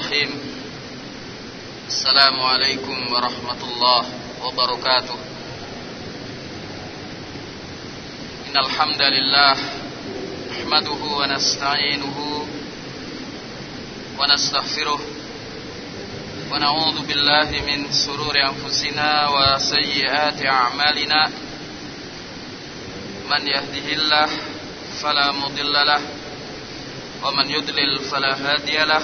الرحيم السلام عليكم ورحمة الله وبركاته إن الحمد لله نحمده ونستعينه ونستغفره ونعوذ بالله من سرور أنفسنا وسيئات أعمالنا من يهده الله فلا مضل له ومن يضلل فلا هادي له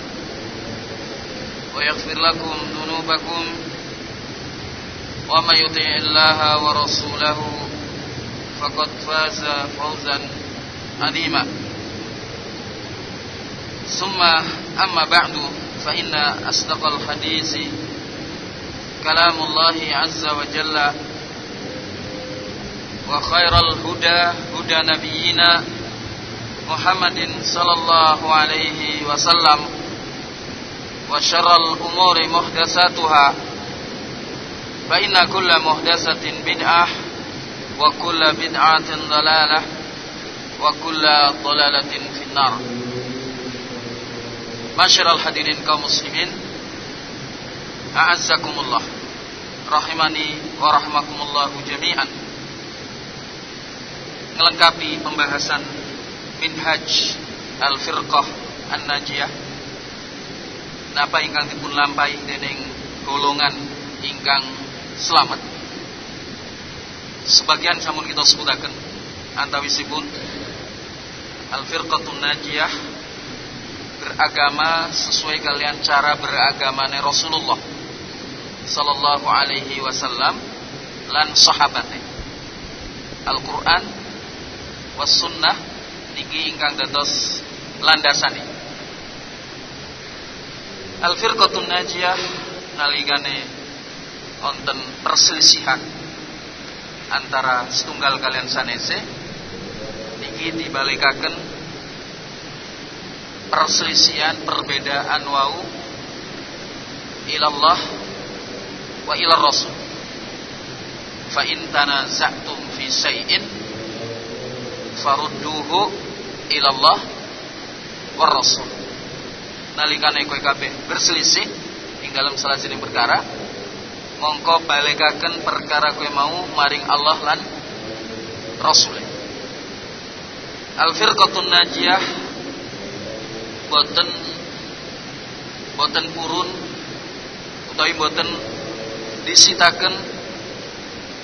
ويغفر لكم ذنوبكم ومن يطع الله ورسوله فقد فاز فوزا عظيما. ثم أما بعد فإن أصدق الحديث كلام الله عز وجل وخير الهدى هدى نبينا محمد صلى الله عليه وسلم. وشر الأمور محدثاتها فإن كل محدثة بدعة وكل بدعة ضلالة وكل ضلالة في النار Masyiral hadirin kaum muslimin A'azzakumullah Rahimani wa rahmakumullahu jami'an Melengkapi pembahasan Minhaj Al-Firqah An-Najiyah Napa ingkang dipun lampai dening golongan ingkang selamat. Sebagian samun kita sebutaken antawisipun Al-Firqatun Najiyah beragama sesuai kalian cara beragamanya Rasulullah sallallahu alaihi wasallam lan sahabatnya Al-Qur'an was sunnah niki ingkang dados landasane Al-Firqatun Najiyah nalikane wonten perselisihan antara setunggal kalian sanese niki dibalikaken perselisihan perbedaan wau ilallah wa ilar rasul. Fa in tanaza'tum fi syai'in farudduhu ilallah war rasul nalikane kowe kabeh berselisih ing dalam salah sini perkara mongko balikaken perkara kowe mau maring Allah lan rasul al firqatun najiyah boten boten purun utawi boten disitaken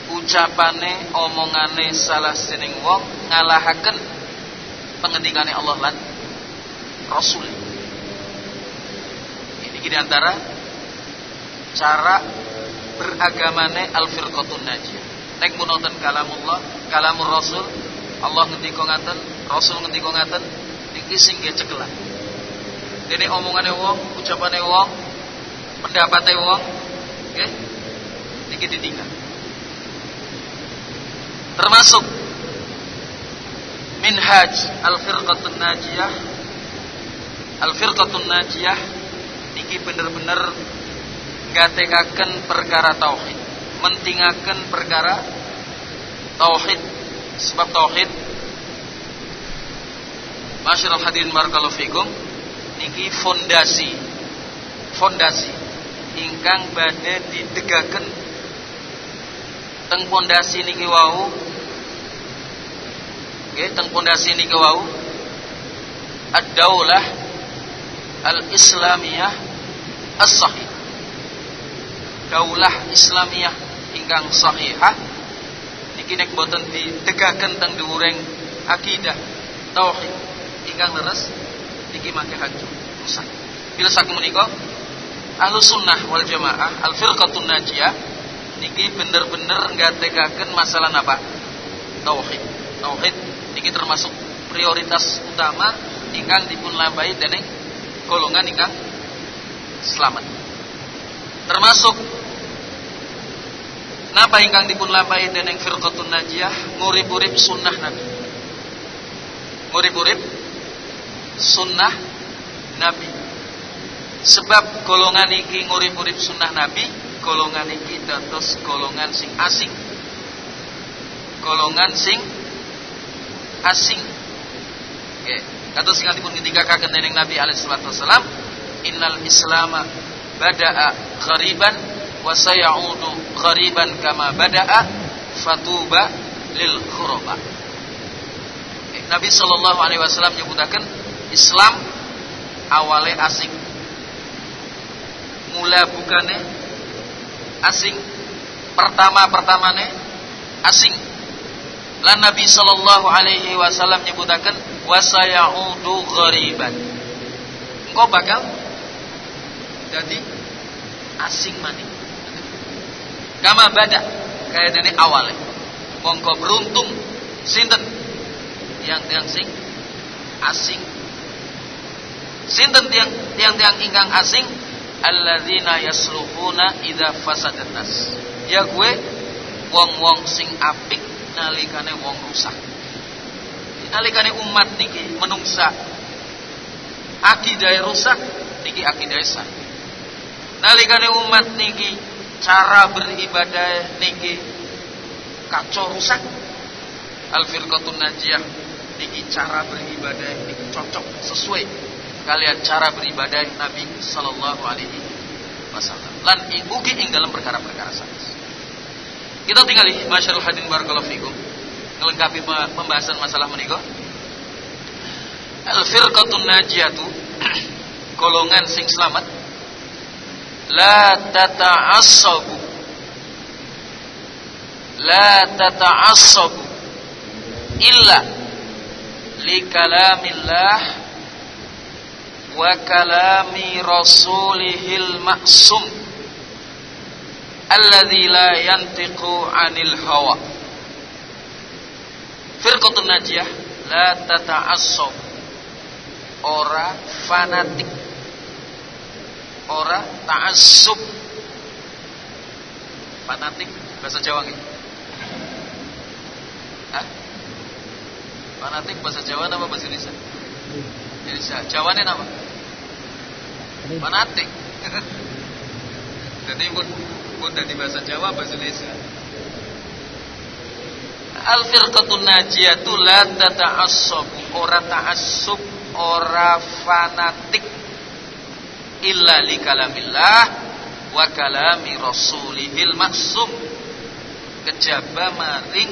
ucapane omongane salah sining wong ngalahaken pengendikane Allah lan Rasul. Ini antara cara beragamane al-firqatun najiyah. Nek menonton kalamullah, kalamur Rasul, Allah ngendika ngaten, Rasul ngendika ngaten, niki sing cekelan. Dene omongane wong, ucapane wong, pendapate wong, nggih. Niki ditinggal. Termasuk minhaj al-firqatun najiyah al-firqatun najiyah niki bener-bener gatekaken perkara tauhid, mentingaken perkara tauhid. Sebab tauhid Masyarul hadirin barakallahu fikum niki fondasi fondasi ingkang badhe didegaken teng pondasi niki wau nggih teng pondasi niki wau ad-daulah al-islamiyah as-sahih. Daulah islamiyah ingkang sahihah. Niki nek boten ditegaken teng dhuwuring akidah tauhid ingkang leres niki mangke hancur rusak. Bila sak menika ahlu sunnah wal jamaah al firqatun najiyah niki bener-bener nggategaken masalah apa tauhid. Tauhid niki termasuk prioritas utama ingkang dipun lambai dening golongan ingkang selamat termasuk Napa ingkang dipun lampahi dening firqatun najiyah ngurip-urip sunnah Nabi. Ngurip-urip sunnah Nabi. Sebab golongan iki ngurip-urip sunnah Nabi, golongan iki dados golongan sing asing. Golongan sing asing. Oke, kata sing dipun ngendikaken dening Nabi alaihi wasallam, innal islama bada'a ghariban wa sayaudu ghariban kama bada'a fatuba lil khuraba. Nabi sallallahu alaihi wasallam nyebutaken Islam awale asing. Mula bukane asing. Pertama-pertamane asing. Lan Nabi sallallahu alaihi wasallam nyebutaken wa sayaudu ghariban. Engkau bakal jadi asing maning kama bada kayak dene awalnya. Mongko beruntung sinten? Yang tiang sing asing. Sinten tiang tiang tiang ingkang asing? Alladzina yasluhuna idza fasadat nas. Ya gue wong-wong sing apik nalikane wong rusak. Nalikane umat niki menungsa. Akidah rusak niki akidah sah nalikane umat niki cara beribadah niki kacau rusak. Al firqatun najiyah niki cara beribadah niki cocok sesuai kalian cara beribadah Nabi sallallahu alaihi wasallam. Lan ugi ing dalam perkara-perkara sanes. Kita tinggali masyarul hadin barakallahu fikum melengkapi pembahasan masalah menika. Al firqatun najiyatu golongan sing selamat la tata'assabu. La tata'assabu. Illa li kalamillah wa kalami rasulihil ma'sum. Alladhi la yantiqu anil hawa. Firqatun najiyah. La tata'assab ora fanatik ora ta'assub. Fanatik bahasa Jawa Hah? fanatik bahasa Jawa apa bahasa Indonesia? Indonesia. Jawane apa? Fanatik. Jadi pun pun dari bahasa Jawa bahasa Indonesia. Al firqatun najiyatu la tata'assub. Ora ta'assub ora fanatik illa li kalamillah wa kalami rasulihil maksum. Kejaba maring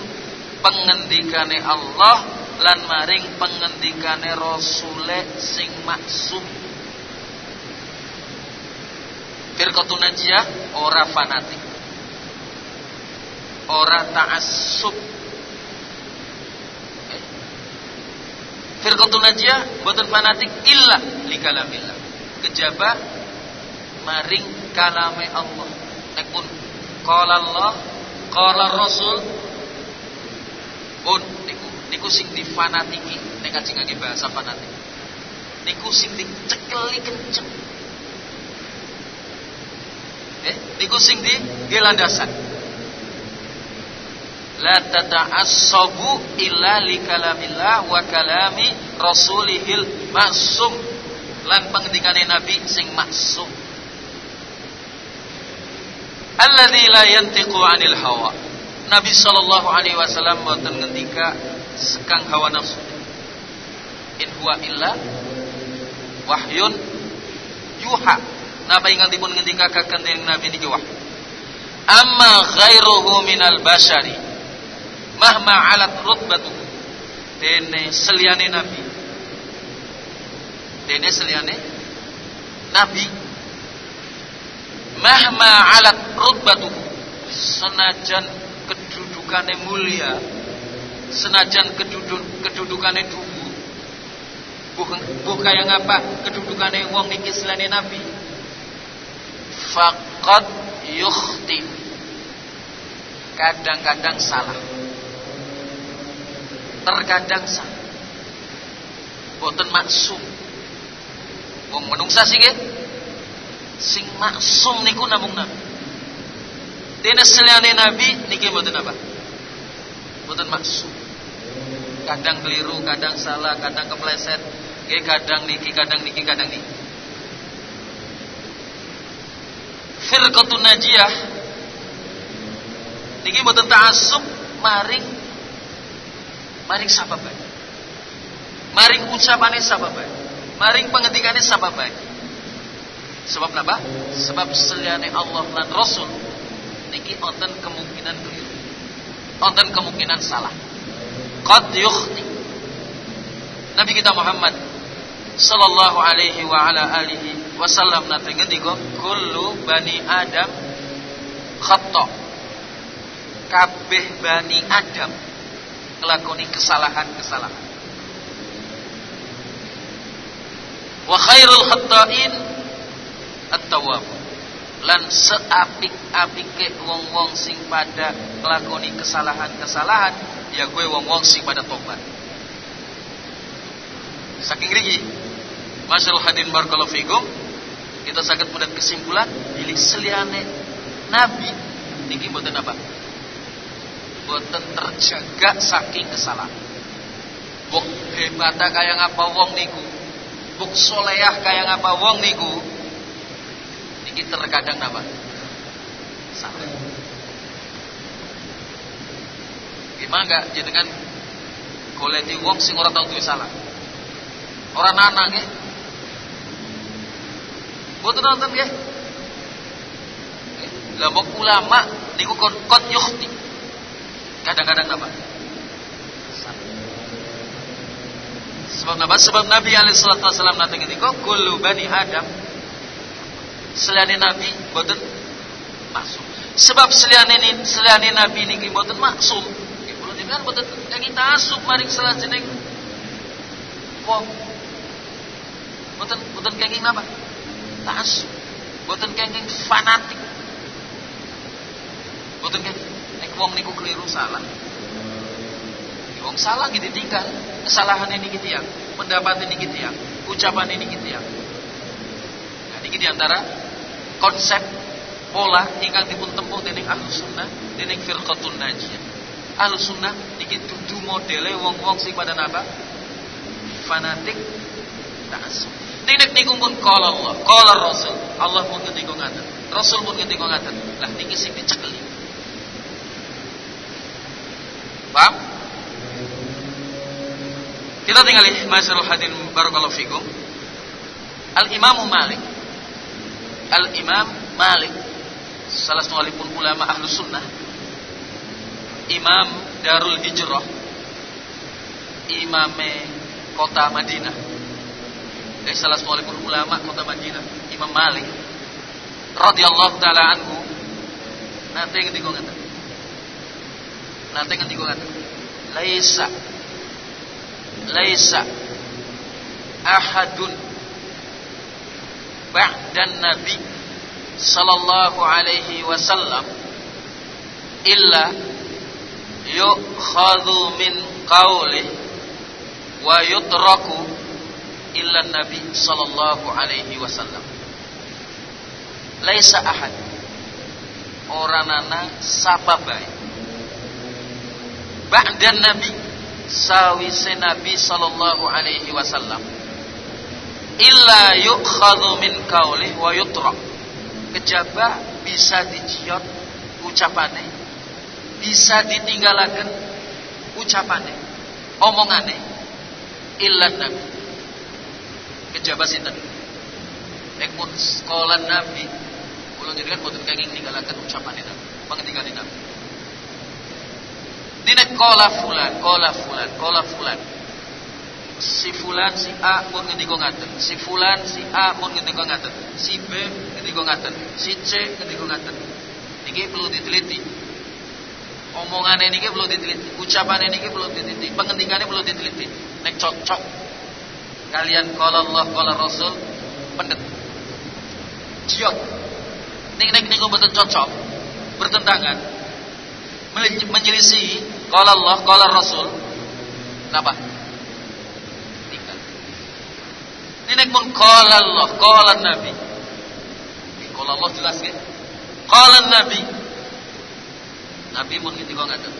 pengendikane Allah lan maring pengendikane rasule sing maksum. Firqatun najiyah ora fanatik. Ora ta'assub. Eh. firqatun najiyah boten fanatik illa li kalamillah kejaba maring kalame Allah. Nek pun qala Allah qala Rasul pun niku niku sing difanatiki nek kajeng ngangge bahasa fanatik. Niku sing dicekeli kenceng. Eh niku sing di gelandasan la tata'assabu illa li kalamillah wa kalami rasulihil masum lan pengendikane Nabi sing maksum. Alladzi la yantiqu 'anil hawa. Nabi sallallahu alaihi wasallam boten ngendika sekang hawa nafsu. In huwa illa wahyun yuha. Napa ingkang dipun ngendika kaken Nabi niki wahyu? Amma ghairuhu minal bashari mahma alat rutbatu. Dene seliyane Nabi dene seliyane Nabi mahma alat rutbatu senajan kedudukannya mulia senajan keduduk kedudukannya dhuwur bukan bukan yang apa? Kedudukannya wong niki selane nabi. Faqad yukhti. Kadang-kadang salah. Terkadang salah. Boten maksum wong menungsa sih sing maksum niku namung nabi dene selane nabi niki boten apa boten maksum kadang keliru kadang salah kadang kepleset Oke, kadang niki, kadang niki, kadang niki. Firqatun najiyah niki mboten ta'assub maring maring bae. Maring ucapane sapa bae. Maring pengetikane sapa bae. Sebab napa? Sebab seliyane Allah lan Rasul niki wonten kemungkinan keliru. Wonten kemungkinan salah. Qad yukhti. Nabi kita Muhammad sallallahu alaihi wa ala alihi wasallam nate ngendika kullu bani adam khata kabeh bani adam nglakoni kesalahan-kesalahan wa khairul khata'in at-tawwab lan seapik-apike wong-wong sing pada nglakoni kesalahan-kesalahan ya gue wong-wong sing pada tobat saking rigi Masyaallah hadin barakallahu fikum. Kita sakit mudah kesimpulan pilih seliane nabi niki mboten apa? Mboten terjaga saking kesalahan. Buk hebata kaya ngapa wong niku. Buk soleyah kaya ngapa wong niku. Niki terkadang apa? Salah. Gimana enggak jenengan goleti wong sing ora tau duwe salah. Ora nana nggih. Boten nonton nggih. Lah ulama niku kon kot. Kadang-kadang apa? Sebab apa? Sebab Nabi alaihi salatu wasallam nate ngendika kullu bani Adam selain Nabi boten maksum. Sebab selain ini selain Nabi niki boten maksum. Kula jenengan boten kenging tasuk maring jeneng wong. Boten boten kenging napa? ta'assub boten kenging fanatik boten kenging nek wong niku keliru salah wong salah gitu tinggal kesalahan ini gitu ya pendapat ini gitu ya ucapan ini gitu ya nah, ini di antara konsep pola ingkang dipun tempuh dening ahlus sunnah dening firqatun najiyah ahlus sunnah niki dudu modele wong-wong sing pada napa fanatik ta'assub Nenek niku pun Allah, kala Rasul. Allah pun ngendika ngaten. Rasul pun ngendika ngaten. Lah niki sing dicekeli. Paham? Kita tinggali masyaallah hadirin barakallahu fikum. Al-Imam Malik. Al-Imam Malik salah satu pun ulama ahlu sunnah. Imam Darul Hijrah. Imame kota Madinah. Dari salah seorang ulama kota Madinah Imam Malik. Radhiyallahu taala anhu. Nanti ngendika ngaten nanti ngendika ngaten laisa laisa ahadun ba'dan nabi sallallahu alaihi wasallam illa yukhadhu min qawli wa yutraku illa Nabi sallallahu alaihi wasallam. Laisa ahad. Orang nana sapa baik. Ba'dan Nabi sawise Nabi sallallahu alaihi wasallam. Illa yukhadhu min kaulih wa yutra. Kejaba bisa diciot ucapane, bisa ditinggalakan ucapane, omongane illa Nabi kejabat sinten nek sekolah nabi kula jenengan boten kenging ninggalaken ucapan nabi pangendikane nabi Dina kola fulan, kola fulan, kola fulan. si fulan si A mun ngendika ngaten. Si fulan si A mun ngendika ngaten. Si B ngendika ngaten. Si C ngendika ngaten. Iki perlu diteliti. Omongan ini perlu diteliti. Ucapan ini perlu diteliti. Pengendikannya perlu diteliti. Nek cocok. Kalian kalau Allah kalau Rasul pendet. Jiot nek nek niku betul cocok bertentangan. Menyelisih kalau Allah kalau Rasul kenapa ini nek pun qala Allah, qala Nabi. Qala Allah jelas ya. Qala Nabi. Nabi pun ngendika ngaten.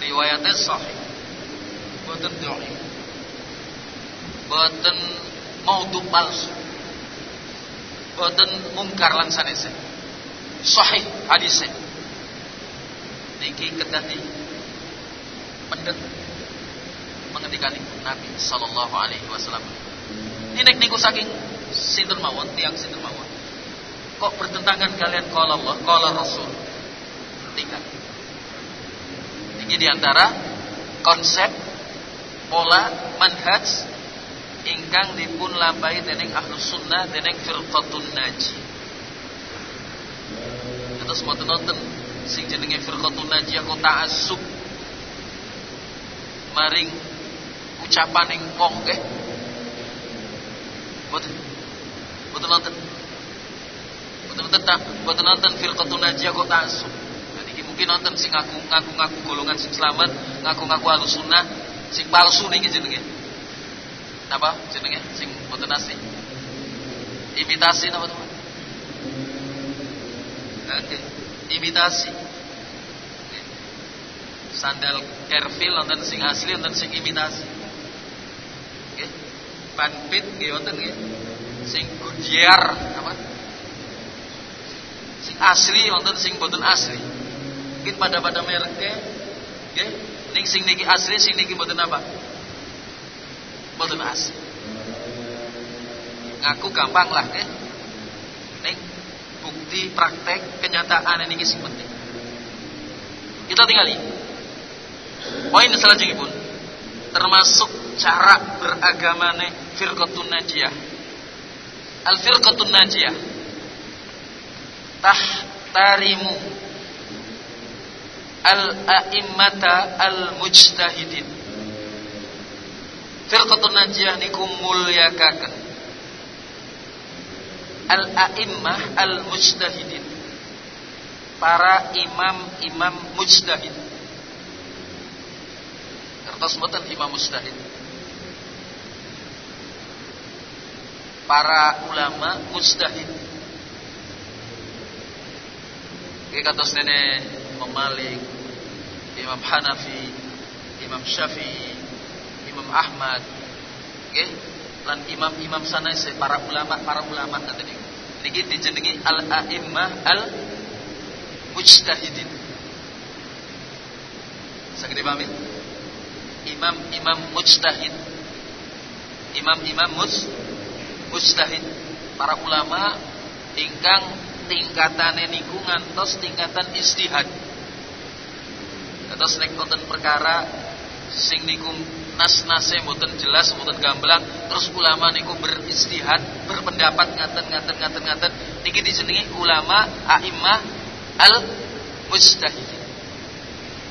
Riwayatnya sahih. Boten dhaif. Boten maudhu palsu. Boten mungkar lan sanese. Sahih hadisnya. Niki kedah di pendet menghentikan Nabi sallallahu alaihi wasallam. Ini niku saking sinten mawon, tiang sinten mawon. Kok bertentangan kalian kalau Allah, kalau Rasul? Tingkat. Ini di antara konsep pola manhaj ingkang dipun lambai dening ahlus sunnah dening firqatun naji. Terus mau sing jenenge firqatun naji kok ta'assub maring ucapan yang wong nggih Boten. Boten nonton. Boten nonton tak, boten nonton firqatun najiyah kok ta'assub. Jadi mungkin nonton sing ngaku ngaku ngaku golongan sing selamat, ngaku ngaku alus sunnah, sing palsu niki jenenge. Napa jenenge? Sing boten asli. Imitasi napa teman? Oke, imitasi. Sandal Kerfil nonton sing asli nonton sing imitasi panpit nggih wonten nggih. Sing Goodyear apa? Sing asli wonten sing boten asli. Mungkin pada pada mereknya nggih. Ning sing niki asli sing niki boten apa? Boten asli. Ngaku gampang lah nggih. Bukti praktek kenyataan ini sing penting. Kita tinggali. Poin selanjutnya pun termasuk cara beragamane firqatun najiyah. Al firqatun najiyah. Tahtarimu al a'immata al mujtahidin firqatun najiyah niku mulyakaken al a'immah al mujtahidin para imam-imam mujtahid. Kertas mboten imam mujtahid. Para ulama mustahid. Kita kata sene Imam Malik, Imam Hanafi, Imam Syafi'i, Imam Ahmad, oke, lan imam-imam sana para ulama para ulama ini. Niki dijenengi al a'immah al mujtahidin. Saged dipahami? Imam-imam mujtahid. Imam-imam mujtahid mustahid para ulama ingkang tingkatan niku ngantos tingkatan istihad terus nek perkara sing niku nas-nase mboten jelas mboten gamblang terus ulama niku beristihad berpendapat ngaten ngaten ngaten ngaten. Niki dijenengi ulama a'immah al mustahid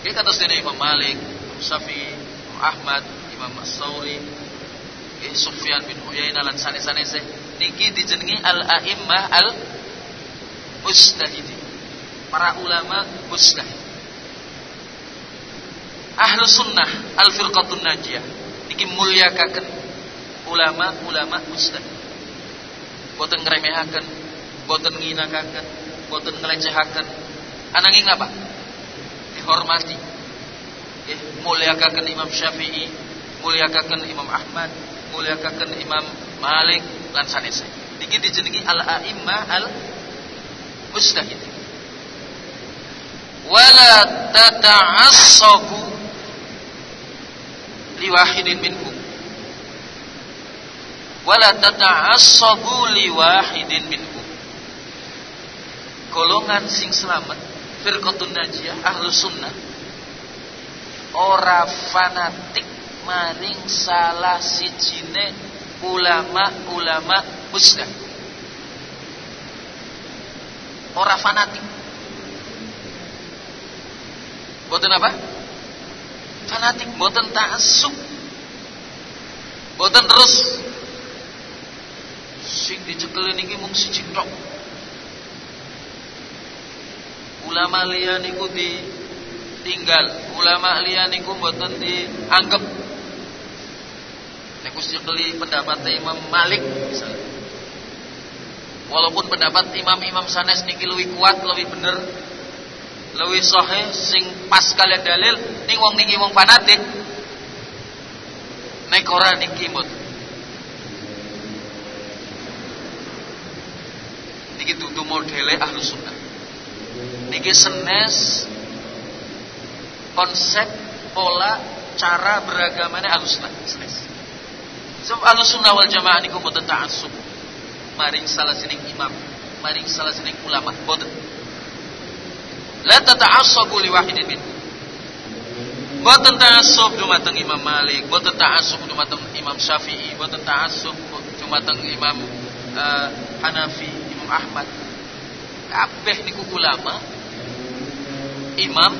Iki kados dene Imam Malik, Imam Syafi'i, Imam Ahmad, Imam As-Sauri, Sufyan bin Uyainah lan sanes-sanese niki dijenengi al mustahidi para ulama mustahid ahlu sunnah al firqatun najiyah. Niki mulyakaken ulama-ulama mustahid boten ngremehaken boten nginakaken boten ngelecehaken. Ananging apa dihormati. Eh mulyakaken Imam Syafi'i mulyakaken Imam Ahmad mulyakaken Imam Malik lan sanese. Niki dijenengi al a'immah al mustahid. Wala tata'assabu liwahidin minhum. Wala tata'assabu liwahidin minhum. Golongan sing selamat firqatun najiyah ahlu sunnah ora fanatik maring salah sijine ulama-ulama muslim. Ora fanatik. Boten apa? Fanatik, boten ta'assub. Boten terus sing dicekel niki mung siji tok. Ulama liya niku ditinggal, ulama liya niku mboten dianggap. Nek wis dicekeli pendapat Imam Malik misalnya. Walaupun pendapat imam-imam sanes niki lebih kuat, lebih bener, lebih sahih sing pas kalian dalil ning wong niki wong fanatik. Nek ora niki mboten niki dudu modele ahlu sunnah. Niki senes konsep pola cara beragamanya ahlu sunnah. Senes. Sebab ahlu sunnah wal jamaah niku boten ta'assub. Maring salah sining imam maring salah sining ulama boten la tata'assabu li wahidin min. Boten ta'assub dumateng Imam Malik boten ta'assub dumateng Imam Syafi'i boten ta'assub dumateng Imam uh, Hanafi Ahmad. Kabeh niku ulama imam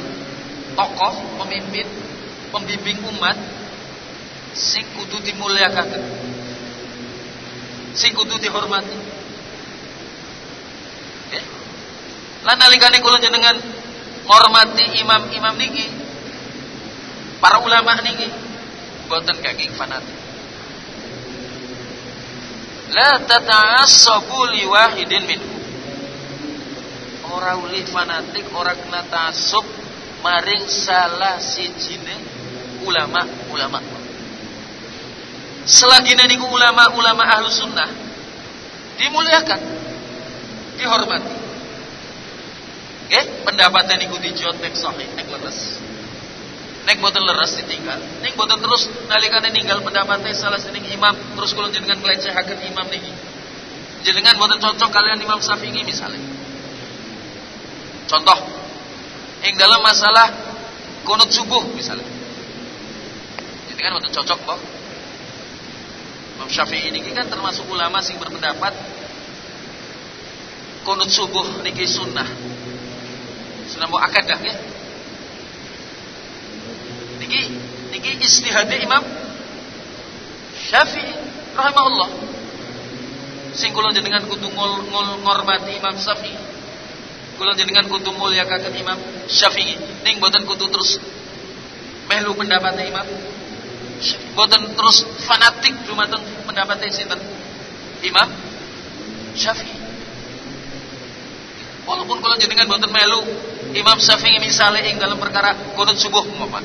tokoh pemimpin pembimbing umat sing kudu dimulyakaken sing kudu dihormati. Ya lan nalikane kula jenengan ngormati imam-imam niki para ulama niki boten kaging fanatik La tata'assabu li wahidin minhu. Ora uli fanatik, ora kena ta'assub maring salah sijine ulama-ulama. Selagi niku ulama-ulama ahlu sunnah dimuliakan, dihormati. Oke, pendapatnya niku dijot nek sahih, nek leres. Nek boten leres ditinggal, nek boten terus nalikane ninggal pendapatnya salah sening imam, terus kula jenengan pelecehaken imam niki. Jenengan boten cocok kalian Imam Syafi'i misalnya. Contoh, yang dalam masalah kunut subuh misalnya. Jenengan boten cocok kok. Imam Syafi'i ini kan termasuk ulama sing berpendapat kunut subuh niki sunnah. Sunnah muakkadah ya. Niki niki istihad Imam Syafi'i rahimahullah. Sing kula jenengan kudu ngol, ngol, ngormati Imam Syafi'i. Kula jenengan kudu mulyakaken Imam Syafi'i. Ning boten kudu terus melu pendapatnya Imam boten terus fanatik dumateng pendapatnya sinten? Imam Syafi'i. Walaupun kalau jenengan boten melu Imam Syafi'i misalnya ing dalam perkara kunut subuh umpama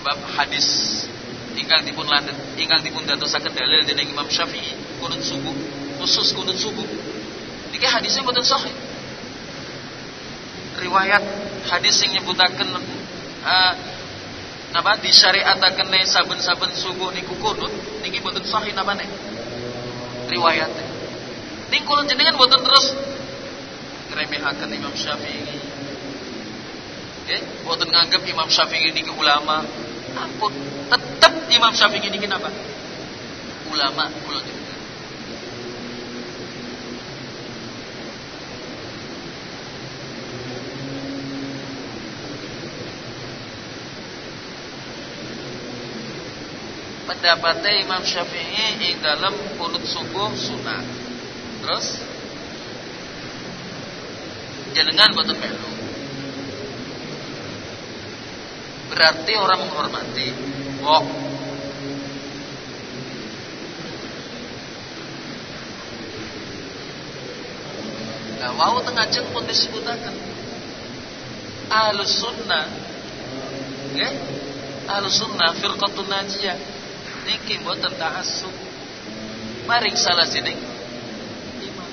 sebab hadis ingkang dipun landet ingkang dipun dadosaken dalil dening Imam Syafi'i kunut subuh khusus kunut subuh. Niki hadisnya boten sahih. Riwayat hadis yang nyebutaken uh, napa disyariataken saben-saben subuh niku kunut niki boten sahih nih riwayat ning kula jenengan boten terus ngremehaken Imam Syafi'i Okay? Boten nganggep Imam Syafi'i niki ulama, Ampun, tetap Imam Syafi'i ini kenapa? Ulama kula pendapatnya Imam Syafi'i ing dalam kunut subuh sunnah. Terus jenengan boten melu. berarti orang menghormati. Kok Nah, mau tengah jeng pun disebutakan Ahlus sunnah ya? Ahlus sunnah firqatun najiyah. Niki mboten ta'assub. Maring salah sidik Imam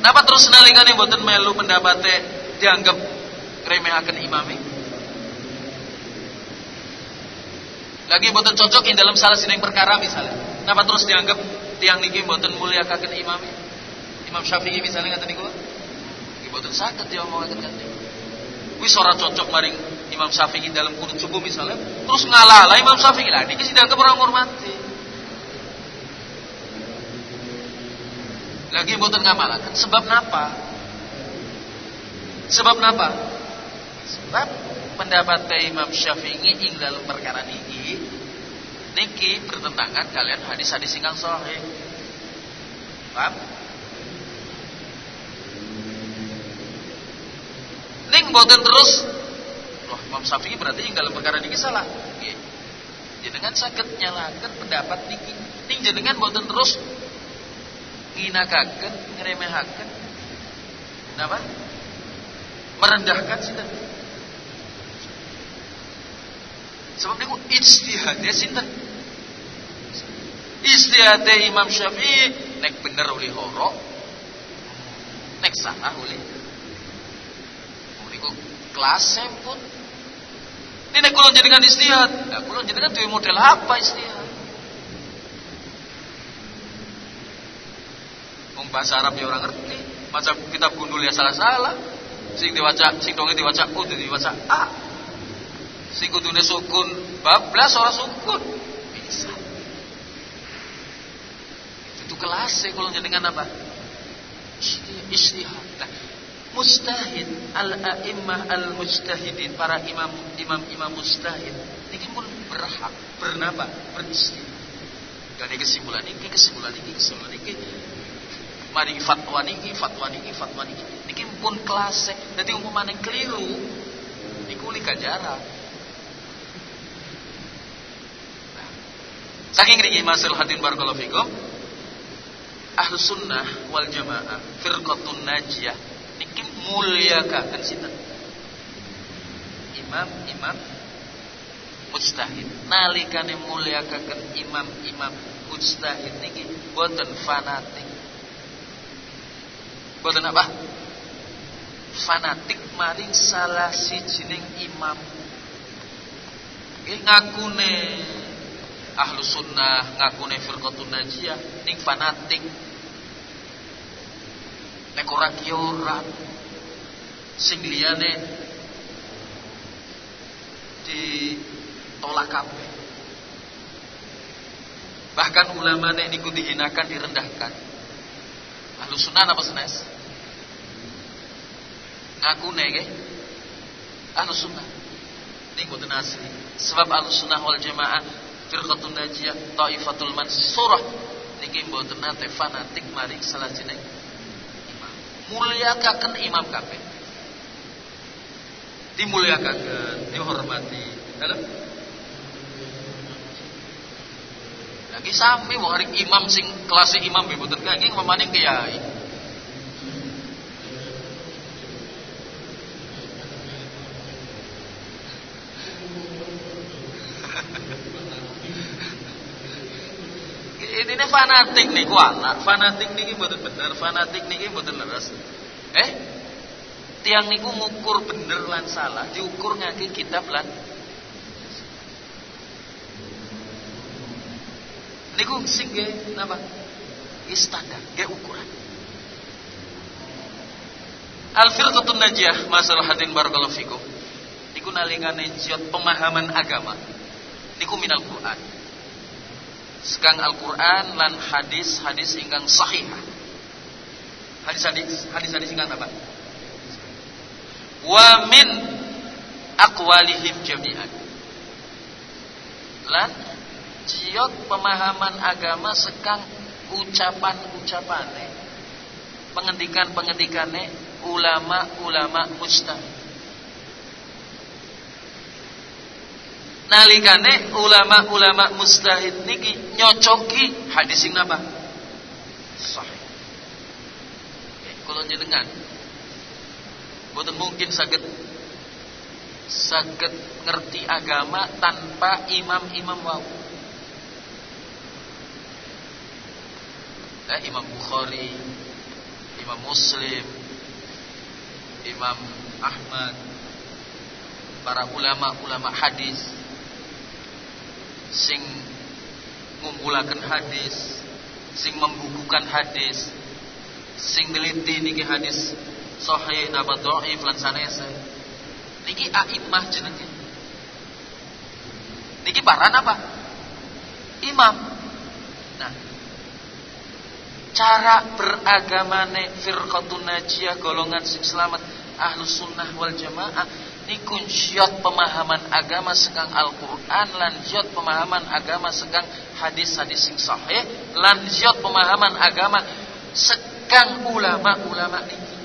Napa terus nalikane mboten melu pendapatnya dianggap akan imami? Lagi boten cocok in dalam salah sining perkara misalnya. Kenapa terus dianggap tiang niki boten muliakaken imami? Imam Syafi'i misalnya ngaten niku boten saged dia mau ngaten wis ora cocok maring Imam Syafi'i dalam kunut subuh misalnya, terus ngalah lah Imam Syafi'i lah, ini sidang orang hormati. Lagi mboten ngamalakan sebab napa? Sebab napa? Sebab pendapat Imam Syafi'i ing dalam perkara niki niki bertentangan kalian hadis-hadis ingkang sahih. Paham? Ning boten terus Loh, Imam Syafi'i berarti yang dalam perkara niki salah. Nggih. Jenengan saged nyalakan pendapat niki. Ning jenengan boten terus nginakaken, ngeremehaken. Napa? Merendahkan sinten? Sebab niku ijtihadnya sinten? Ijtihadnya Imam Syafi'i nek bener oleh horo, nek salah oleh niku kelas pun. Ini nek kula jenengan istihad, nah kula jenengan duwe model apa istihad? Wong bahasa Arab ya orang ngerti, maca kitab gundul ya salah-salah. Sing diwaca, sing donge diwaca U, diwaca A. Sing kudune sukun bablas ora sukun. Bisa. Itu kelas kalau jenengan apa? Istihad. Nah, mustahid al-a'immah al-mujtahidin para imam imam imam mustahid ini pun berhak bernapa beristihad dari kesimpulan ini kesimpulan ini kesimpulan ini mari fatwa niki fatwa niki fatwa niki niki pun kelas jadi umpamane keliru niku li jarak Saking riki masalah hadin barakallahu fikum. Ahlu sunnah wal jamaah firqatun najiyah niki mulyakaken sinten? Imam-imam mujtahid. Nalikane mulyakaken imam-imam mujtahid niki boten fanatik. Boten apa? Fanatik maring salah sijining imam. Nggih ngakune ahlu sunnah ngakune firqatun najiyah ning fanatik nek ora ki ora sing liyane kabeh bahkan ulama nek niku dihinakan direndahkan ahlu sunnah apa senes ngakune nggih ahlu sunnah. Niku boten asli. Sebab ahlu sunnah wal jamaah firqatun najiyah taifatul mansurah. Niki mboten nate fanatik maring salah jeneng imam. Mulyakaken imam kabeh. Dimuliakan dihormati. Dalam lagi sami wong imam sing kelas imam mboten kangge memaning kiai. Ini fanatik nih kuala fanatik niki mboten bener fanatik mboten leres. Eh? Tiang niku ngukur bener lan salah diukur ngake kitab lan niku sing ge napa standar ge ukuran al firqatun najiyah masalah hadin barakallahu fikum niku nalikane jiot pemahaman agama niku minal Quran sekang Al-Quran lan hadis-hadis ingkang sahih. Hadis-hadis hadis-hadis ingkang apa? Wa min aqwalihim jami'an. Lan ciot pemahaman agama sekang ucapan-ucapane. Pengendikan-pengendikane ulama-ulama mustahid nalikane ulama-ulama mustahid niki nyocoki hadis sing napa sahih. Kalau jenengan boten mungkin saged saged ngerti agama tanpa imam-imam wau eh, Imam Bukhari Imam Muslim Imam Ahmad para ulama-ulama hadis sing ngumpulaken hadis sing membukukan hadis sing neliti niki hadis sahih napa dhaif lan sanese Niki aimah jenenge. Niki paran apa? Imam. Nah, cara beragamane firqatun najiyah golongan sing selamat ahlus sunnah wal jamaah niku jot pemahaman agama sekang Al-Qur'an lan jot pemahaman agama sekang hadis-hadis sing sahih lan jot pemahaman agama sekang ulama-ulama niki.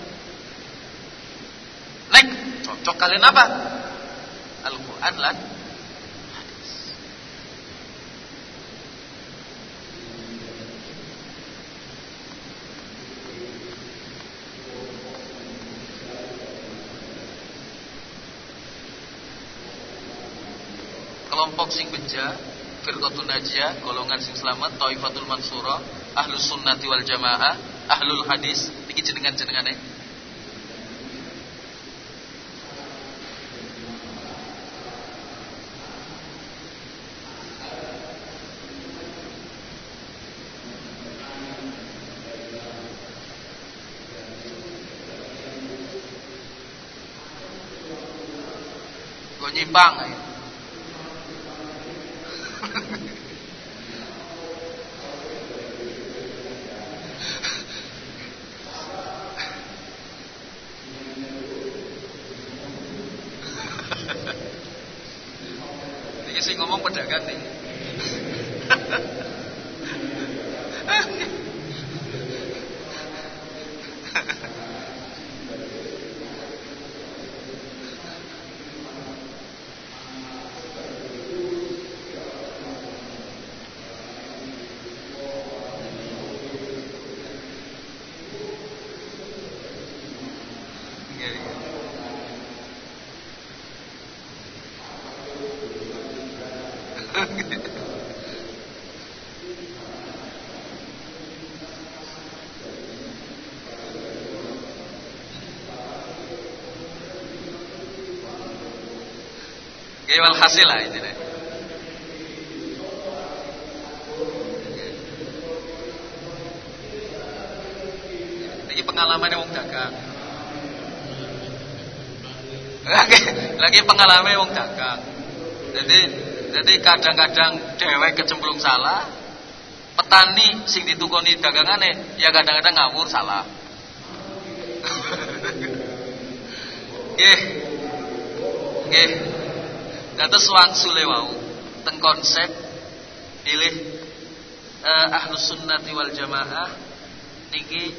Nek cocok kalian apa? Al-Qur'an lan beja firqatun najiyah golongan sing selamat taifatul mansurah ahlus sunnati wal jamaah ahlul hadis. Iki jenengan-jenengane? Kok nyimpang ya? Ini sih ngomong pedagang nih. Oke, walhasil lah ini. Ini pengalaman wong dagang. Lagi, lagi pengalaman wong dagang. Jadi jadi kadang-kadang dewek kecemplung salah, petani sing ditukoni dagangane ya kadang-kadang ngawur salah. Nggih. Nggih. Dados wangsule wau teng konsep pilih eh, ahlus sunnati wal jamaah niki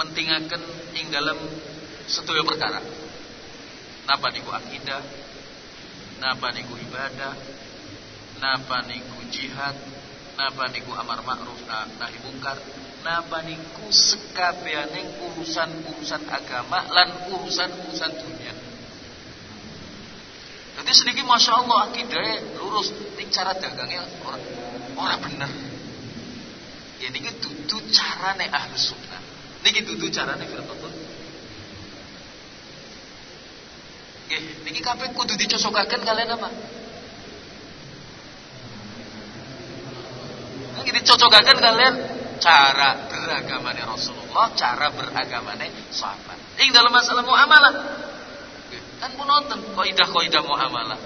mentingaken ing dalam sedaya perkara. Napa niku akidah, napa niku ibadah, napa niku jihad, napa niku amar ma'ruf nahi mungkar, napa niku sekabehaning urusan-urusan agama lan urusan-urusan dunia. Jadi sedikit masya Allah akidahnya lurus, ini cara dagangnya orang orang bener. Ya ini dudu carane ahlu sunnah. Ini dudu carane firqatun. Nggih, niki kabeh kudu dicocokaken kalian apa? Niki dicocokaken kalian cara beragamane Rasulullah, cara beragamane sahabat. Ing dalam masalah muamalah kan pun nonton kaidah-kaidah muamalah.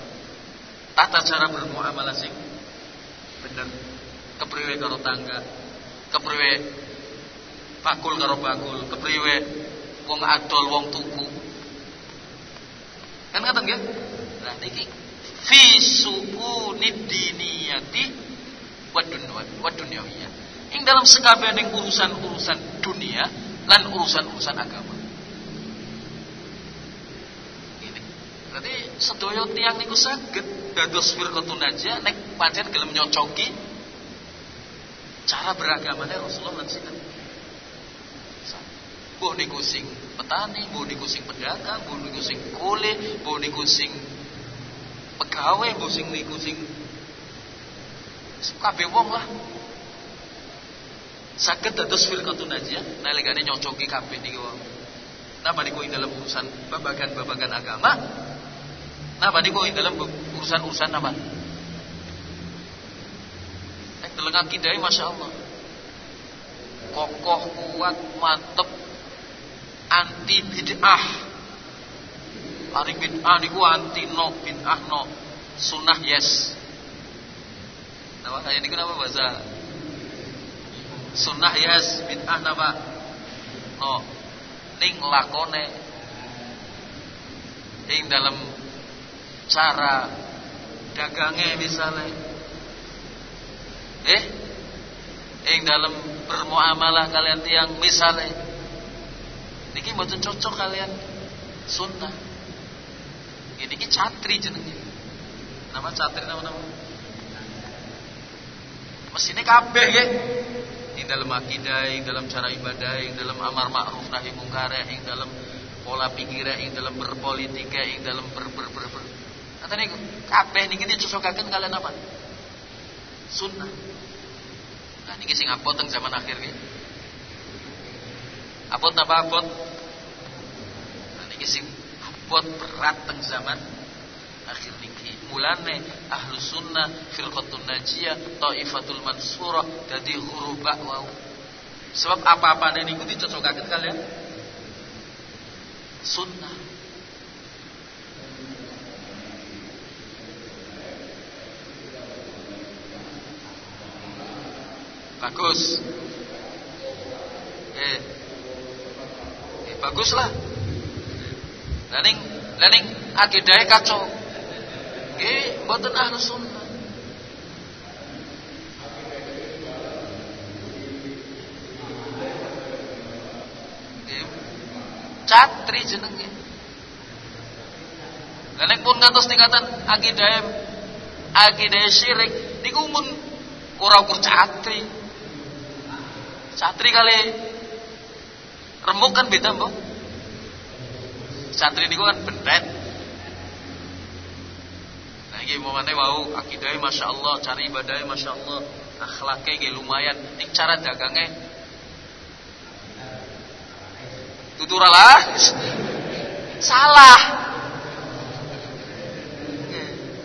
Tata cara bermuamalah sing bener. Kepriwe karo tangga, kepriwe bakul karo bakul, kepriwe wong adol wong tuku. Kan ngaten nggih? Nah niki fi su'unid diniyati wa dunyawiyah. Ing dalam sekabehaning urusan-urusan dunia lan urusan-urusan agama. Berarti sedaya tiang niku saged dados firqatun aja nek pancen gelem nyocoki cara beragamanya Rasulullah lan sinten. Mbok niku sing petani, mbok niku sing pedagang, mbok niku sing kule, mbok niku sing pegawai, mbok sing niku sing kabeh wong lah. Saged dados firqatun aja nalikane nyocoki kabeh niku. Napa niku ing dalam urusan babagan-babagan agama Napa niku dalam urusan-urusan apa? Nek deleng Masya Allah Kokoh, kuat, mantep Anti bid'ah paring bid'ah niku anti no bid'ah no. Sunnah yes. Nama kayak niku napa bahasa? Sunnah yes, bid'ah napa? No. Ning lakone ing dalam cara dagangnya misalnya. Eh? Ing dalam bermuamalah kalian yang misalnya. Niki mboten cocok kalian. Sunnah. Ini ki catri jenenge. Nama catri nama nama mesinnya kabeh ya ing dalam akidah ing dalam cara ibadah ing dalam amar ma'ruf nahi mungkar ing dalam pola pikir ing dalam berpolitik ing dalam ber, ber. Kata niku kabeh niki dicocokaken kalian apa sunnah Nah niki sing abot teng zaman akhir nggih. Abot napa abot? Nah niki sing abot berat teng zaman akhir niki. Mulane ahlu sunnah firqatun najiyah taifatul mansurah dadi hurubah wau. Sebab apa-apa niku dicocokaken kalian sunnah. Bagus. Eh. Eh baguslah. Laning laning akidah kacau. Nggih, mboten ahlu sunnah. Catri jenenge. Laning pun ngantos tingkatan akidah akidah syirik niku mun ora ukur. Satri kali. Remuk kan beda mbok. Satri niku kan bendet. Nah iki momane akidahnya Masya Allah, cara ibadahnya Masya Allah, akhlaknya lumayan, ning cara dagangnya tuturalah salah.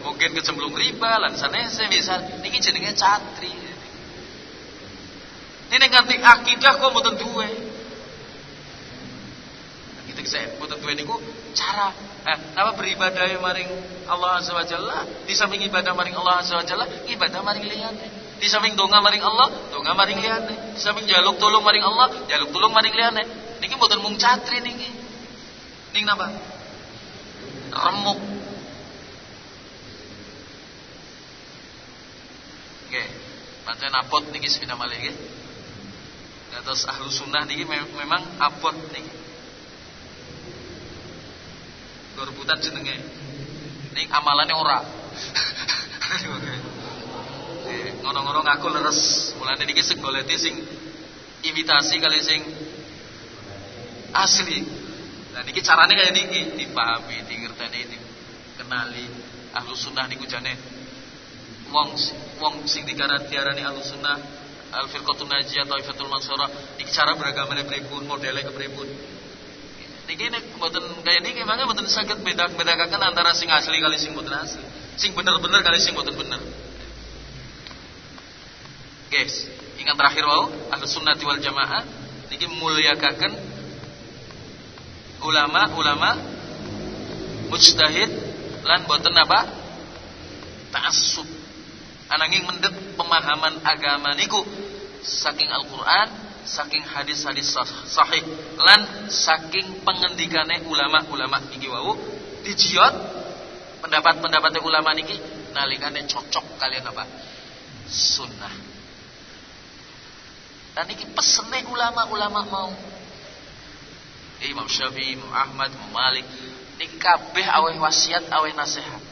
Mungkin kecemplung riba lan sanese misal niki jenenge catri ini nganti akidah kok mboten duwe. Kita saya mboten duwe niku cara eh, apa beribadah maring Allah Azza wa Jalla, di samping ibadah maring Allah Azza wa Jalla, ibadah maring liyane. Di samping donga maring Allah, donga maring liyane. Di samping jaluk tolong maring Allah, jaluk tolong maring liyane. Niki mboten mung catri niki. Ning napa? Remuk. Oke, okay. pancen apot niki sepeda malih nggih. Terus ahlu sunnah niki memang abot niki. Gorebutan jenenge. Ning amalane ora. Ngono-ngono ngaku leres. Mulane niki sing goleti sing imitasi kali sing asli. Nah niki carane kayak niki dipahami, dingerteni, kenali ahlu sunnah niku jane wong wong sing diarani ahlu sunnah al firqatun najiyah taifatul mansurah iki cara beragamane pripun modele kepripun niki nek mboten kaya niki mangga mboten saged beda-bedakaken antara sing asli kali sing mboten asli. Sing bener-bener kali sing mboten bener. Guys ingat terakhir wau ahlu sunnati wal jamaah niki mulyakaken ulama-ulama mujtahid lan boten apa? Ta'assub. Ananging mendet pemahaman agama niku saking Al-Qur'an, saking hadis-hadis sahih lan saking pengendikane ulama-ulama iki wau dijiot pendapat-pendapat ulama niki nalikane cocok kalian apa? Sunnah. Dan niki pesene ulama-ulama mau Imam Syafi'i, Imam Ahmad, Imam Malik niki kabeh aweh wasiat, aweh nasihat.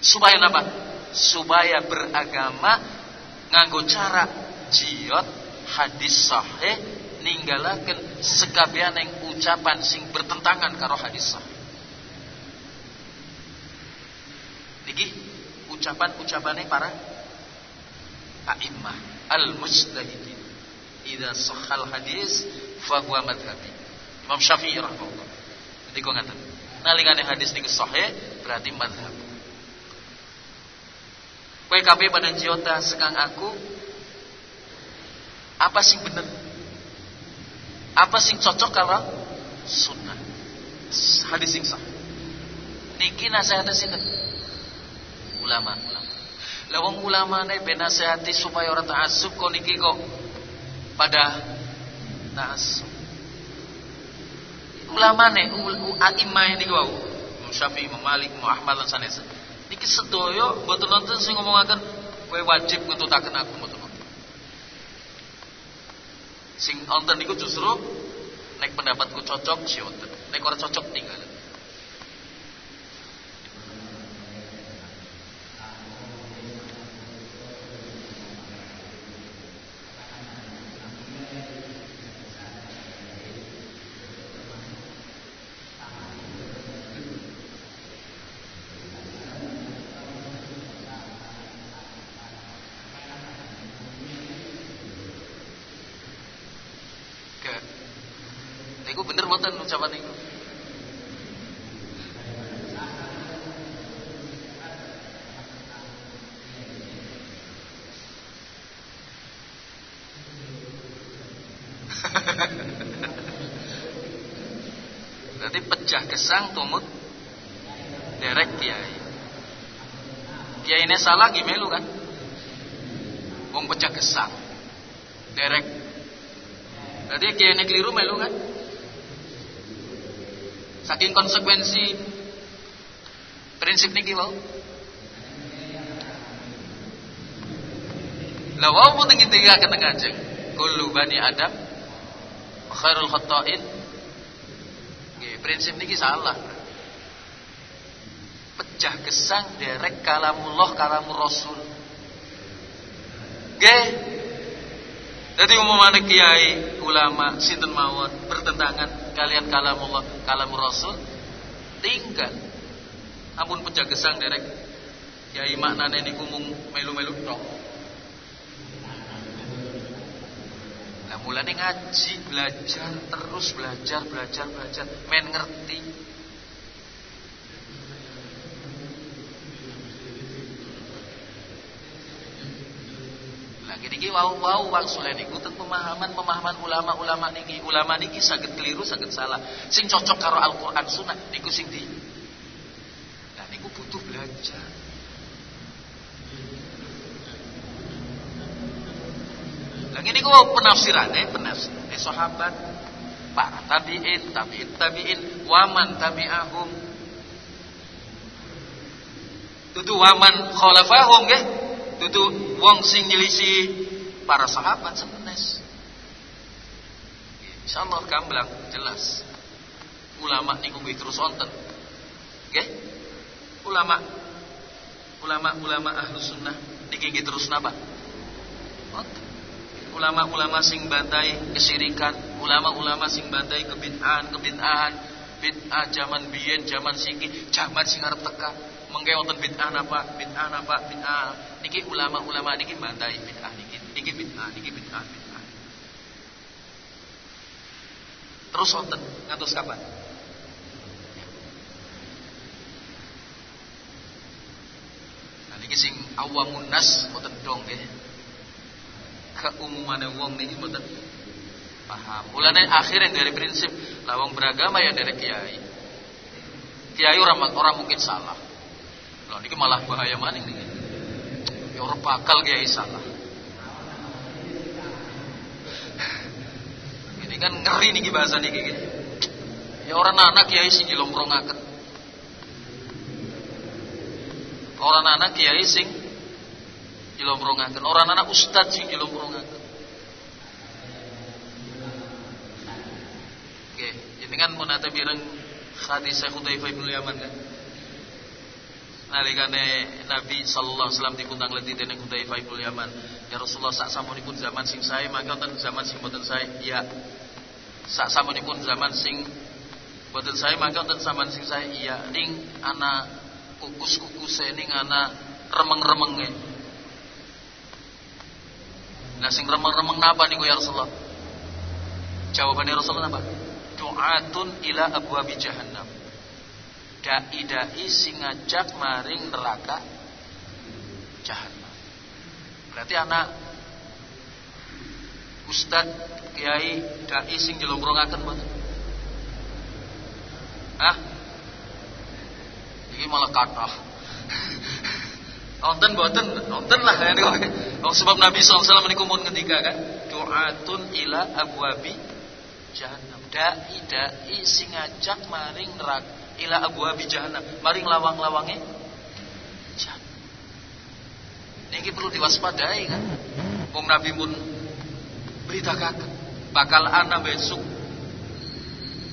Supaya apa? supaya beragama nganggo cara jiot hadis sahih ninggalaken sekabian yang ucapan sing bertentangan karo hadis sahih. Niki ucapan-ucapane para a'immah al-mujtahidin. Idza sahhal hadis fa huwa madhhabi. Imam Syafi'i rahimahullah. Kok ngaten. Nalikane hadis niku sahih berarti madhhab. Kowe kabeh pada jiota sekang aku apa sing bener? Apa sing cocok kalau sunnah? Hadis sing sah. Niki nasihatnya sinten? Ulama, ulama. Lah wong ulamane ben nasihati supaya ora ta'assub kok niki kok pada ta'assub. Ulamane a'immah niku wau. Syafi'i, Malik, Imam Ahmad lan sanes. Niki sedaya mboten nonton sing ngomongaken kowe wajib ngetutaken aku nonton. Sing nonton niku justru nek pendapatku cocok sih wonten. Nek ora cocok tinggal. Mboten ucapan itu. Berarti pecah gesang tumut derek kiai. Kiai ini salah gimelu kan? Wong pecah gesang. Derek. Berarti kiai ini keliru melu kan? Saking konsekuensi prinsip niki wau. Lah wau pun tinggi tiga kena ngajeng. Kullu bani Adam khairul. Nggih, prinsip niki salah. Pecah gesang derek kalamullah kalamur Rasul. Nggih. Jadi umumane kiai, ulama, sinten mawon bertentangan kalian kalamullah kalamur rasul tinggal. Ampun pejagesang derek. Yai maknane niku mung melu-melu tok. Nah mulane ngaji belajar terus belajar belajar belajar. Men ngerti niki wau wau wangsule niku teng pemahaman-pemahaman ulama-ulama niki. Ulama niki saged keliru, saged salah. Sing cocok karo Al-Qur'an Sunnah niku sing di. Nah niku butuh belajar. Lah ini kok penafsirannya, penafsirannya sahabat, para tabiin, tabiin, tabiin, waman tabi'ahum. Tutu waman khalafahum nggih. Tutu wong sing nyelisi para sahabat sepenes. Insyaallah gamblang jelas. Ulama niku kuwi terus wonten. Nggih? Ulama ulama-ulama ahlu sunnah niki nggih terus napa? Ulama-ulama sing bantai kesirikan, ulama-ulama sing bantai kebid'ahan, kebid'ahan, bid'ah zaman biyen, zaman siki, zaman sing arep teka. Mengke wonten bid'ah napa? Bid'ah napa? Bid'ah. Niki ulama-ulama niki bantai bid'ah niki niki bid'ah, niki bid'ah, bid'ah. Terus wonten ngantos kapan? Nah niki sing awamun nas mboten dong nggih. Keumumane wong niki mboten paham. Mulane akhirnya dari prinsip lawang beragama ya dari kiai. Kiai orang orang mungkin salah. Loh niki malah bahaya maning niki. Orang bakal kiai salah. kan ngeri nih bahasa nih gini. Ya orang anak kiai sing dilomrongaken. Orang anak kiai sing dilomrongaken. Orang anak ustad sing dilomrongaken. Oke, ini kan menata bireng hadis Hudzaifah bin Yaman kan. Nalikane Nabi sallallahu alaihi wasallam dikundang leti dening Hudzaifah bin Yaman. Ya Rasulullah sak samunipun zaman sing saya maka wonten zaman sing mboten saya. Ya, sak pun zaman sing boten saya maka wonten zaman sing saya iya. Ning ana kukus-kukus ning ana remeng-remenge. Nah sing remeng-remeng napa niku ya Rasulullah? Jawabannya Rasulullah apa Du'atun ila abwabi jahannam Dai-dai sing ngajak maring neraka Jahannam Berarti anak Ustad kiai dai sing dilomrongaken mboten? Hah? Ini malah kata. Nonton buatan, nonton lah ya Oh, sebab Nabi SAW ini kumun ketika kan Doatun ila abi jahannam Dai dai sing ngajak maring nerak ila abi jahannam Maring lawang-lawange jahannam Ini perlu diwaspadai kan Wong Nabi pun beritakan bakal ana besok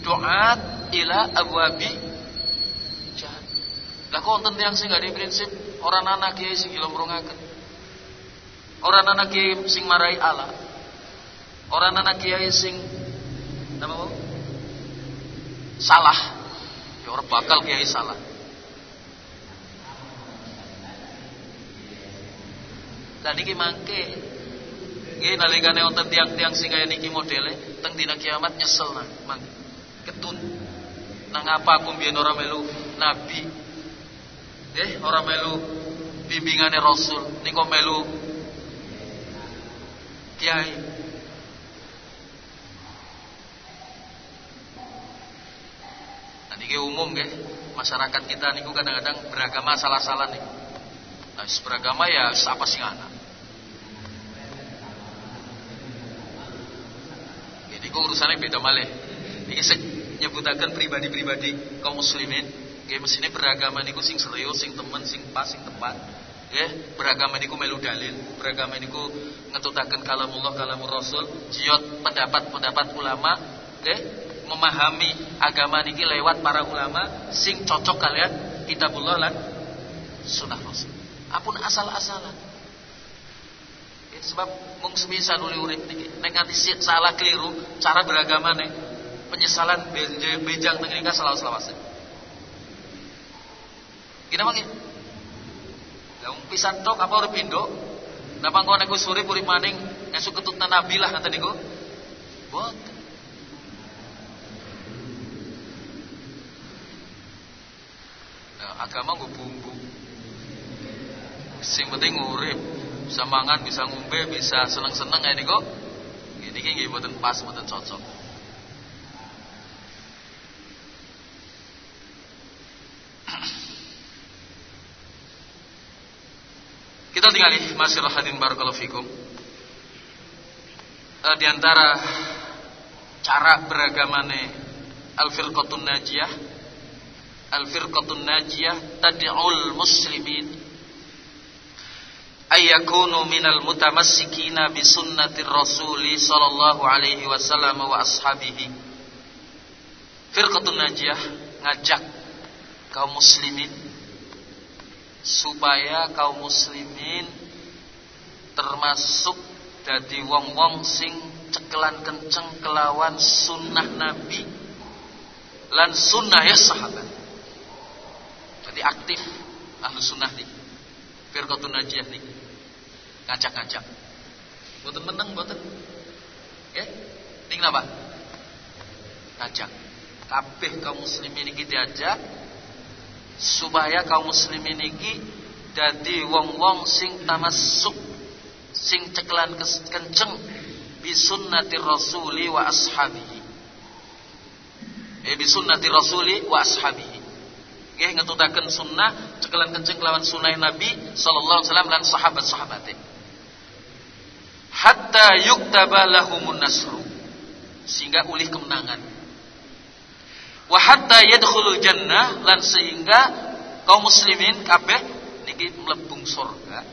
doat ila abi jahannam. Lah kok wonten tiyang sing gak prinsip orang anak kiai sing ilomrongaken. Orang anak kiai sing marai Allah. Orang anak kiai sing apa mau? Salah. Ya orang bakal kiai salah. Dan iki mangke nggih nalikane wonten tiang-tiang sing kaya niki modele teng dina kiamat nyesel nang mangke. Ketun. Nang apa aku mbiyen ora melu nabi Eh, orang melu bimbingannya Rasul, niko melu kiai. Nah, niki umum nggih, masyarakat kita niku kadang-kadang beragama salah-salah nih. Nah, beragama ya siapa sih anak? Jadi kok urusannya beda malih. Ini saya nyebutakan pribadi-pribadi kaum muslimin Nggih mesine beragama niku sing serius, sing temen, sing pas, sing tepat. Nggih, beragama niku melu dalil, beragama niku ngetutaken kalamullah, kalamur Rasul, jiot pendapat-pendapat ulama, nggih, memahami agama niki lewat para ulama sing cocok kalian kitabullah lan sunnah Rasul. Apun asal-asalan. Sebab mung sebisa nuli urip niki nek salah keliru cara beragama nih penyesalan bejang teng ringkas selawas-lawase. Kita mangi. Lah pisan tok apa urip pindo? Napa engko nek sore urip maning esuk ketutna nabi lah kata niku. Boten. Agama gue bumbu. Sing penting urip, bisa mangan, bisa ngombe, bisa seneng-seneng ya niku. Gini nggih mboten pas, mboten cocok. Kita tinggali masih hadirin barakallahu fikum. E, di antara cara beragamane al-firqatun najiyah al-firqatun najiyah tad'ul muslimin. Ayyakunu minal mutamassikina bi sunnati rasuli sallallahu alaihi wasallam wa ashabihi. Firqatun najiyah ngajak kaum muslimin supaya kaum muslimin termasuk dadi wong-wong sing cekelan kenceng kelawan sunnah nabi. Lan sunnah ya sahabat jadi aktif ahlu sunnah nih firqatun najiyah nih. Ngajak-ngajak. Boten menang boten ya? Ini kenapa? Ngajak. Kabeh kaum muslimin ini diajak supaya kaum muslimin iki dadi wong-wong sing tamassuk sing ceklan kenceng bi sunnati rasuli wa ashabihi. Eh bi sunnati rasuli wa ashabihi nggih ngetutaken sunnah ceklan kenceng lawan sunnah Nabi sallallahu alaihi wasallam lan sahabat-sahabate hatta yuktaba lahumun nasru. Sehingga ulih kemenangan. Wa hatta yadkhulul jannah lan sehingga kaum muslimin kabeh niki mlebung surga.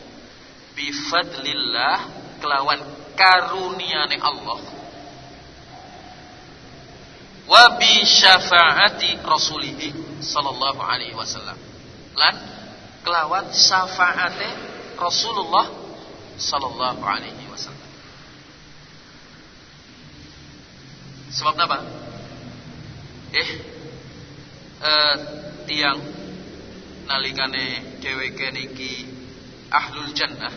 Bi fadlillah kelawan karuniane Allah. Wa bi syafaati rasulih sallallahu alaihi wasallam. Lan kelawan syafaate Rasulullah sallallahu alaihi wasallam. Sebab apa? Eh eh, tiang nalikane dheweke niki ahlul jannah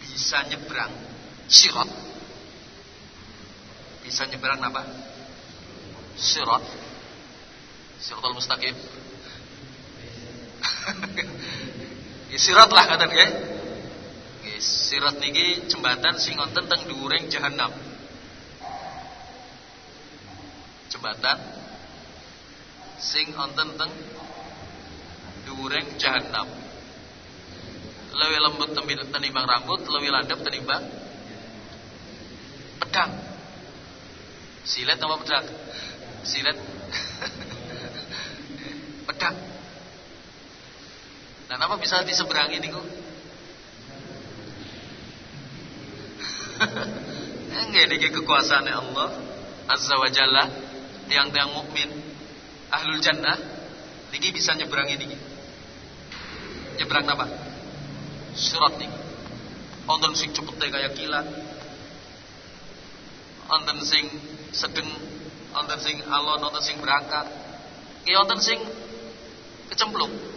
bisa nyebrang sirat bisa nyebrang apa? Sirat siratul mustaqim ya, sirat lah kata dia sirat niki jembatan sing wonten teng dhuwuring jahanam jembatan sing wonten teng Dureng jahanam. Lebih lembut tenimbang rambut, lebih landep tenimbang pedang. Silet apa pedang? Silet. pedang. Dan apa bisa diseberangi niku? Enggak ini kekuasaan Allah Azza wa Jalla tiang-tiang mukmin ahlul jannah niki bisa nyeberangi niki. Nyebrang apa? Surat niki. Wonten sing cepete kaya kilat. Wonten sing sedeng, wonten sing alon, wonten sing berangkat. Ki wonten sing kecemplung.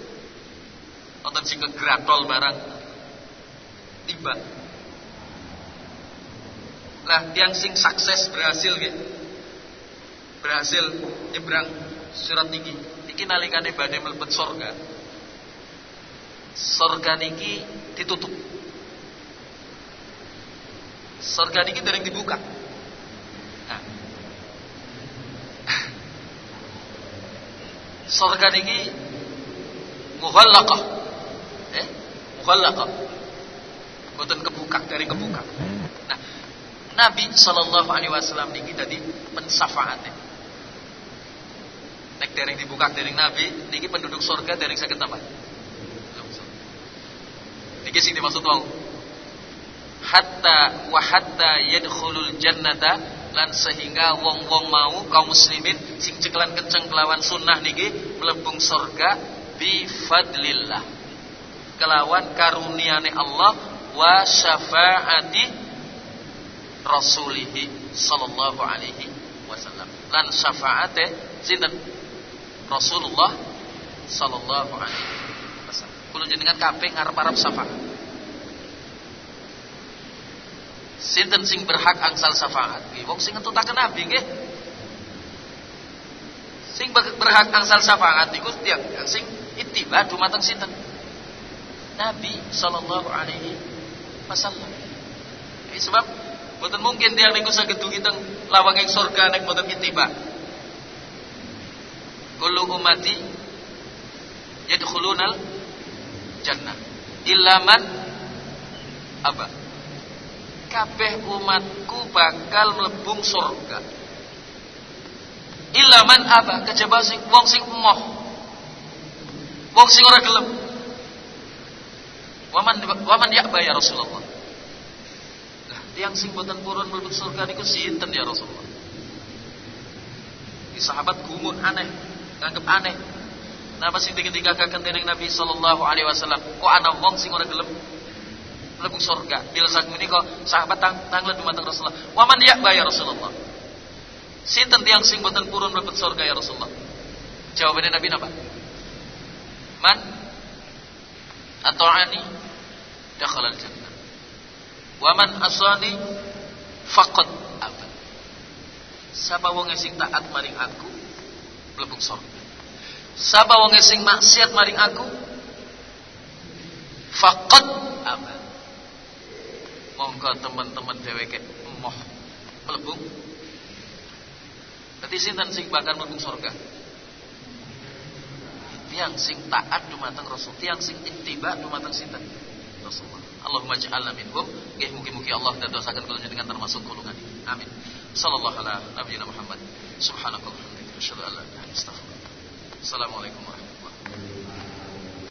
Wonten sing kegratol barang tiba. Lah yang sing sukses berhasil gitu. Berhasil nyebrang surat niki. Niki nalikane badhe mlebet surga. Surga niki ditutup. Surga niki dereng dibuka. Nah. Surga niki mughallaqah. Eh? Mughallaqah. Boten kebuka dari kebuka. Nah, Nabi Shallallahu Alaihi Wasallam niki tadi pensafaatnya. Nek dereng dibuka dereng Nabi, niki penduduk surga dereng sakit apa? Niki sing dimaksud wau. Hatta wa hatta yadkhulul jannata lan sehingga wong-wong mau kaum muslimin sing cekelan kenceng kelawan sunnah niki melebung surga bi fadlillah. Kelawan karuniane Allah wa syafaati rasulihi sallallahu alaihi wasallam. Lan syafaate sinten? Rasulullah sallallahu alaihi wasallam. Kulo jenengan kabeh ngarep-arep syafaat. Sinten sing berhak angsal syafaat? Nggih wong sing ngentutaken nabi nggih. Sing berhak angsal syafaat iku tiang sing ittiba dumateng sinten Nabi sallallahu alaihi wasallam. Sebab Mboten mungkin dia niku dugi teng lawanging surga nek mboten ittiba. Kullu ummati yadkhulunal jannah illa man apa? Kabeh umatku bakal mlebung surga. Illa man apa? Kejaba sing wong sing emoh. Wong sing ora gelem. Waman waman ya ya Rasulullah. Tiang sing boten purun mlebu surga niku sinten ya Rasulullah? Di sahabat gumun aneh nganggep aneh. Napa sing dikendikaken dening Nabi sallallahu alaihi wasallam? Kok ana wong sing ora gelem mlebu surga? Bil sak menika sahabat tang tanglet dumateng Rasulullah. Wa man ya ya Rasulullah. Sinten tiang sing boten purun mlebu surga ya Rasulullah? Jawabannya Nabi napa man ata'ani dakhala al-jannah Waman asani faqad abad. Sapa wong sing taat maring aku mlebu surga. Sapa wong sing maksiat maring aku faqad abad. Monggo teman-teman dheweke emoh mlebu. Berarti sinten sing bakal mlebu surga? Tiang sing taat dumateng Rasul, tiang sing ittiba dumateng sinten? Rasulullah. Allahumma ja'alna minhum. Nggih mugi-mugi Allah dadosaken kula dengan termasuk golongan. Amin. Sallallahu ala nabiyina Muhammad. Subhanakallahumma wa bihamdika asyhadu an la ilaha illa anta astaghfiruka Assalamualaikum warahmatullahi